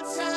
good time.